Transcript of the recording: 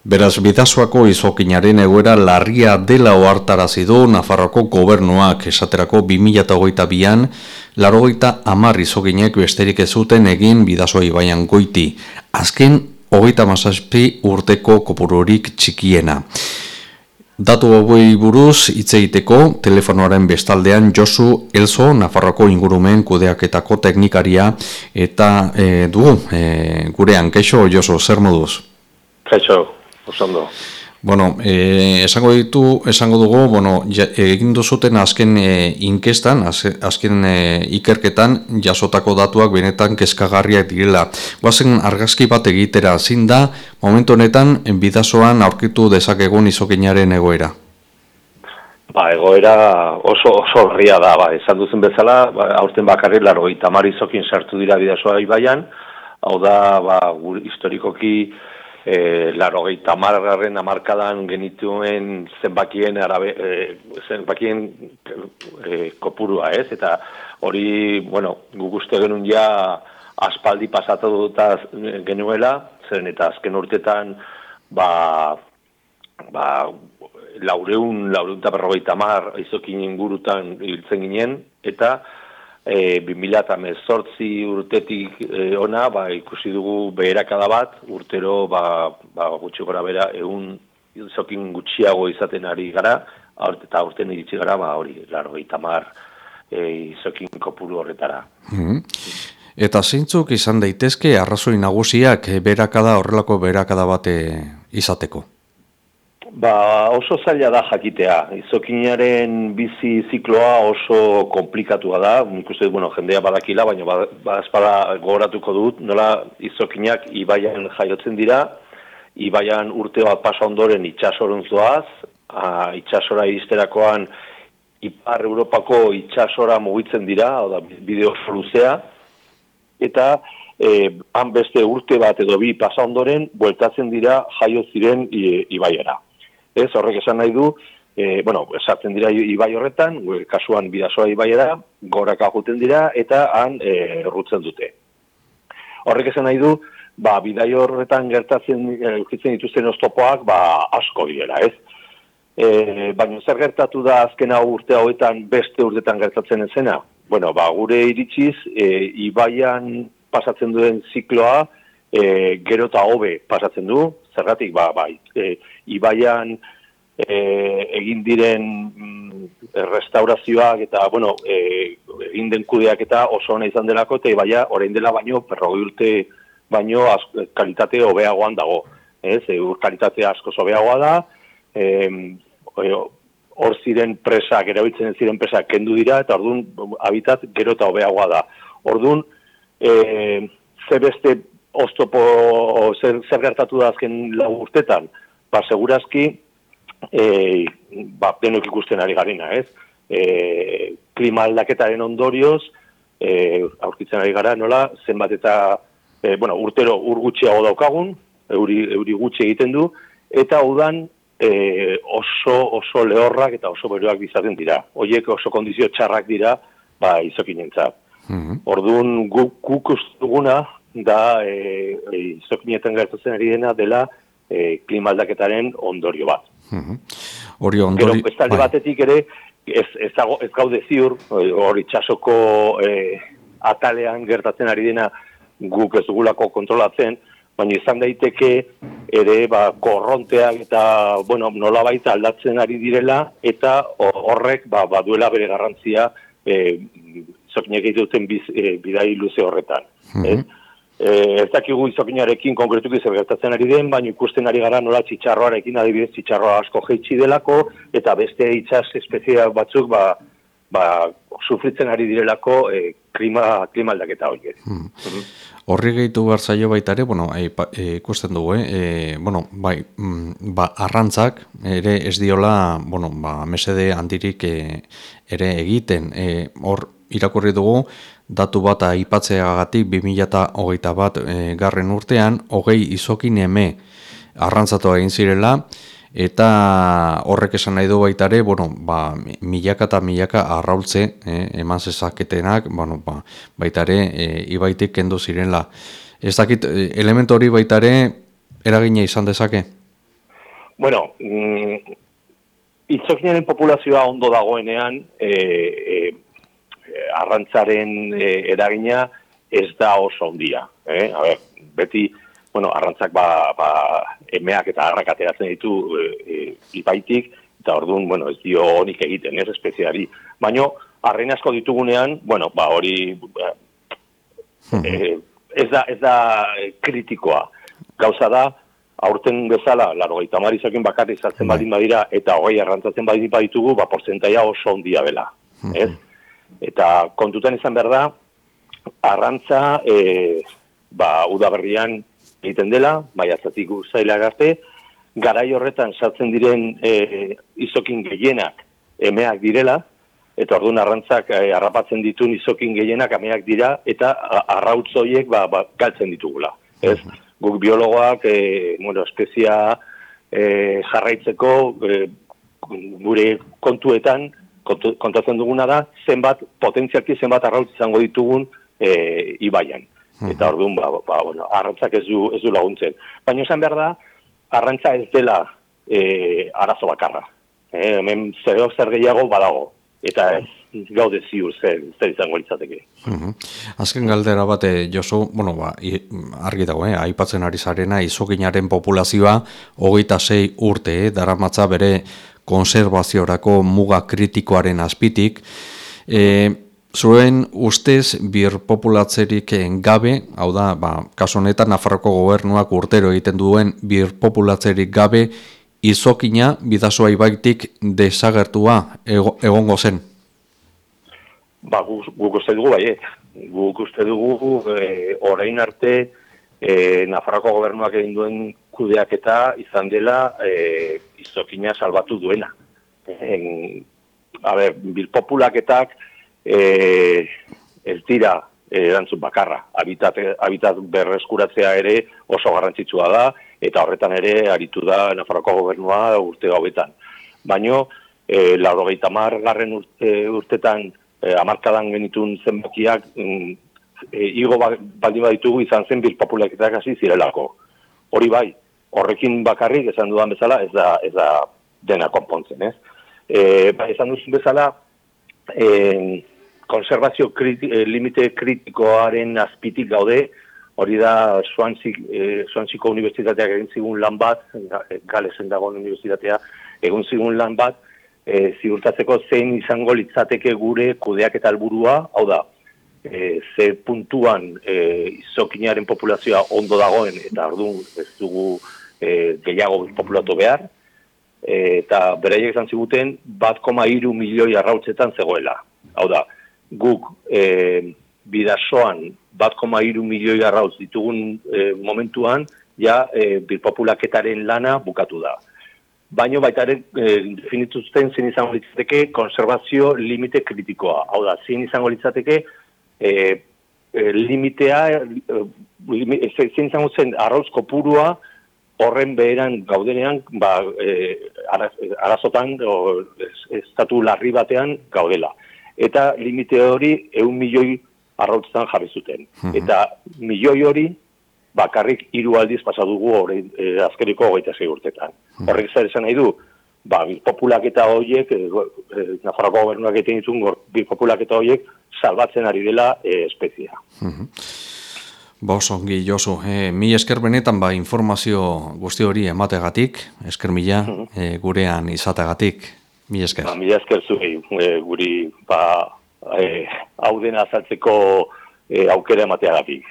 Beraz, bidazoako izokinaren egoera larria dela oartarazi du Nafarroko gobernuak esaterako 2008an, larogeita amar izokinek besterik ez zuten egin bidazoa ibaian goiti. Azken, hogeita mazazpi urteko kopururik txikiena. Datu hauei buruz hitz egiteko telefonoaren bestaldean Josu Elzo Nafarroko ingurumen kudeaketako teknikaria eta e, du e, gurean keixo Josu zer moduz? Keixo, osondo. Bueno, eh, esango ditu, esango dugu, bueno, ja, egin duzuten azken eh, inkestan, azken eh, ikerketan, jasotako datuak benetan kezkagarriak direla. Guazen argazki bat egitera, zin da, momentu honetan, bidazoan aurkitu dezakegun izokinaren egoera? Ba, egoera oso, oso herria da, ba, esan duzen bezala, ba, aurten bakarri, laro, izokin sartu dira bidazoa ibaian, hau da, ba, historikoki, e, laro gehieta margarren amarkadan genituen zenbakien, arabe, e, zenbakien e, kopurua ez, eta hori, bueno, guguste genuen ja aspaldi pasatu duta genuela, zen eta azken urtetan, ba, ba, laureun, laureun eta berrogeita mar izokin ingurutan hiltzen ginen, eta e, 2008 urtetik e, ona, ba, ikusi dugu beherakada bat, urtero ba, ba, gutxi gora bera, egun zokin gutxiago izaten ari gara, eta urten iritsi gara, ba, hori, laro, itamar, e, izokin kopuru horretara. Mm Eta zeintzuk izan daitezke arrazoi nagusiak berakada horrelako berakada bate izateko? Ba, oso zaila da jakitea. Izokinaren bizi zikloa oso komplikatua da. Nik uste, bueno, jendea badakila, baina ba, ba espada gogoratuko dut, nola izokinak ibaian jaiotzen dira, ibaian urte pasa ondoren itxasorun zoaz, a, itxasora iristerakoan ipar Europako itxasora mugitzen dira, oda, bideo luzea, eta e, han beste urte bat edo bi pasa ondoren, bueltatzen dira jaio ziren ibaiera. Ez, horrek esan nahi du, e, bueno, esartzen dira ibai horretan, kasuan bidazoa ibai da, goraka juten dira, eta han e, errutzen dute. Horrek esan nahi du, ba, bidai horretan gertatzen, eukitzen dituzten oztopoak, ba, asko direla, ez? E, baina zer gertatu da azkena urte hauetan beste urtetan gertatzen ezena? Bueno, ba, gure iritsiz, e, ibaian pasatzen duen zikloa, e, gero eta hobe pasatzen du, zergatik, ba, bai, e, ibaian e, egin diren mm, restaurazioak eta, bueno, e, egin den kudeak eta oso hona izan delako, eta ibaia, orain dela baino, perrogei urte baino, az, kalitate hobeagoan dago. Ez, e, kalitate asko hobeagoa da, e, hor ziren presak, erabiltzen ziren presak kendu dira, eta orduan, habitat gero eta hobeagoa da. Orduan, e, ze beste oztopo zer, zer gertatu da azken lau urtetan, ba, segurazki, e, ba, denok ikusten ari garina, ez? E, klima aldaketaren ondorioz, e, aurkitzen ari gara, nola, zenbat eta, e, bueno, urtero ur gutxiago daukagun, euri, euri gutxi egiten du, eta udan e, oso, oso lehorrak eta oso beroak bizaten dira. Hoiek oso kondizio txarrak dira, ba, izokinentzat. Mm -hmm. Orduan, guk, guk duguna, da e, e, izokinetan gertatzen ari dena dela e, klimaldaketaren ondorio bat. Hori ondorio... Gero, bestalde bai. batetik ere, ez, ez, dago, ez gaude ziur, hori txasoko e, atalean gertatzen ari dena guk ez dugulako kontrolatzen, baina izan daiteke ere ba, korronteak eta bueno, nola baita aldatzen ari direla, eta horrek ba, baduela bere garrantzia e, zokinek egiten biz, e, bidai luze horretan. Mm Eh, ez dakigu izokinarekin konkretuki zer gertatzen ari den, baina ikusten ari gara nola txitsarroarekin adibidez txitsarroa asko jeitsi delako, eta beste itxas espezia batzuk ba, ba, sufritzen ari direlako e, klima, klima aldaketa horiek. Hmm. Mhm. Horri gehitu gartzaio baita ere, bueno, e, ikusten dugu, eh? E, bueno, bai, mm, ba, arrantzak ere ez diola, bueno, ba, mesede handirik e, ere egiten, hor irakurri dugu, datu bat aipatzeagatik 2008 bat e, garren urtean, hogei izokin eme arrantzatu egin zirela, eta horrek esan nahi du baita ere, bueno, ba, milaka eta milaka arraultze e, eman zezaketenak, bueno, ba, baita ere, e, ibaitik kendu zirela. Ez dakit, elementu hori baita ere, eragina izan dezake? Bueno, mm, populazioa ondo dagoenean, e, e, arrantzaren e, eragina ez da oso ondia. Eh? A ber, beti, bueno, arrantzak ba, ba, emeak eta harrak ateratzen ditu e, e, ibaitik, eta orduan, bueno, ez dio honik egiten, ez espeziari. Baina, arrein asko ditugunean, bueno, ba, hori e, ez, da, ez da kritikoa. Gauza da, aurten bezala, laro gaita marizakin bakarri izatzen bai. badin badira, eta hogei arrantzatzen badin baditugu, ba, porzentaia oso ondia bela. Ez? Eta kontutan izan behar da, arrantza e, ba, udaberrian egiten dela, azatik zaila garte, garai horretan sartzen diren e, izokin gehienak emeak direla, eta orduan arrantzak e, harrapatzen ditun izokin gehienak ameak dira, eta arrautzoiek ba, ba, galtzen ditugula. Ez? Guk biologoak, e, bueno, espezia e, jarraitzeko e, gure kontuetan, kontatzen duguna da, zenbat, potentzialki zenbat arrautz izango ditugun e, ibaian. Eta orduan, ba, ba, bueno, arrantzak ez du, ez du laguntzen. Baina esan behar da, arrantza ez dela e, arazo bakarra. E, hemen zer, zer gehiago badago. Eta gaude ziur zer, zer izango litzateke. Azken galdera bate, Josu, bueno, ba, argi dago, eh? aipatzen ari zarena, izoginaren populazioa, hogeita sei urte, eh? daramatza bere konservaziorako muga kritikoaren azpitik, e, Zuen ustez bir populatzerik gabe, hau da, ba, kaso honetan Nafarroko gobernuak urtero egiten duen bir populatzerik gabe izokina bidazoa ibaitik desagertua egongo zen? Ba, guk uste dugu baiet. Guk uste dugu e, orain arte e, Nafarroko gobernuak egin duen kudeak eta izan dela e, izokina salbatu duena. En, a ber, bilpopulaketak e, ez dira erantzun bakarra. Habitat, habitat berreskuratzea ere oso garrantzitsua da, eta horretan ere aritu da Nafarroko gobernua urte hauetan. Baino, e, lauro garren urte, urtetan e, amarkadan genitun zenbakiak mm, e, igo ba, baldin baditugu izan zen bilpopulaketak hasi zirelako. Hori bai, horrekin bakarrik esan dudan bezala ez da, ez da dena konpontzen, ez? E, bai, esan duzun bezala, e, konservazio kriti, eh, limite kritikoaren azpitik gaude, hori da Suantziko eh, Unibertsitateak egin zigun lan bat, galesen dago Unibertsitatea, egun zigun lan bat, eh, ziurtatzeko zein izango litzateke gure kudeak eta alburua, hau da, eh, ze puntuan eh, izokinaren populazioa ondo dagoen, eta ardun ez dugu eh, gehiago populatu behar, eta beraiek izan ziguten bat koma iru milioi arrautzetan zegoela. Hau da, guk e, bidasoan bat koma iru milioi arrautz ditugun e, momentuan, ja e, bilpopulaketaren lana bukatu da. Baino baita ere e, definituzten zin izango litzateke konservazio limite kritikoa. Hau da, zin izango litzateke e, e, limitea, e, zin izango zen arrautz kopurua, horren beheran gaudenean, ba, e, arazotan, o, estatu larri batean gaudela. Eta limite hori eun milioi arrautzan jarri zuten. Mhm. Eta milioi hori bakarrik hiru aldiz pasadugu hori e, azkeriko hogeita zei urtetan. Mhm. Horrek zer esan nahi du, ba, populak eta horiek, e, e, Nafarroko gobernuak egiten ditun, populak eta horiek salbatzen ari dela e, espezia. Mm Ba oso, ongi, Josu, e, mi esker benetan ba, informazio guzti hori emategatik, esker mila, e, gurean izategatik, mi esker. Ba, mi esker zuei, e, guri, ba, e, hau dena azaltzeko e, aukera emateagatik.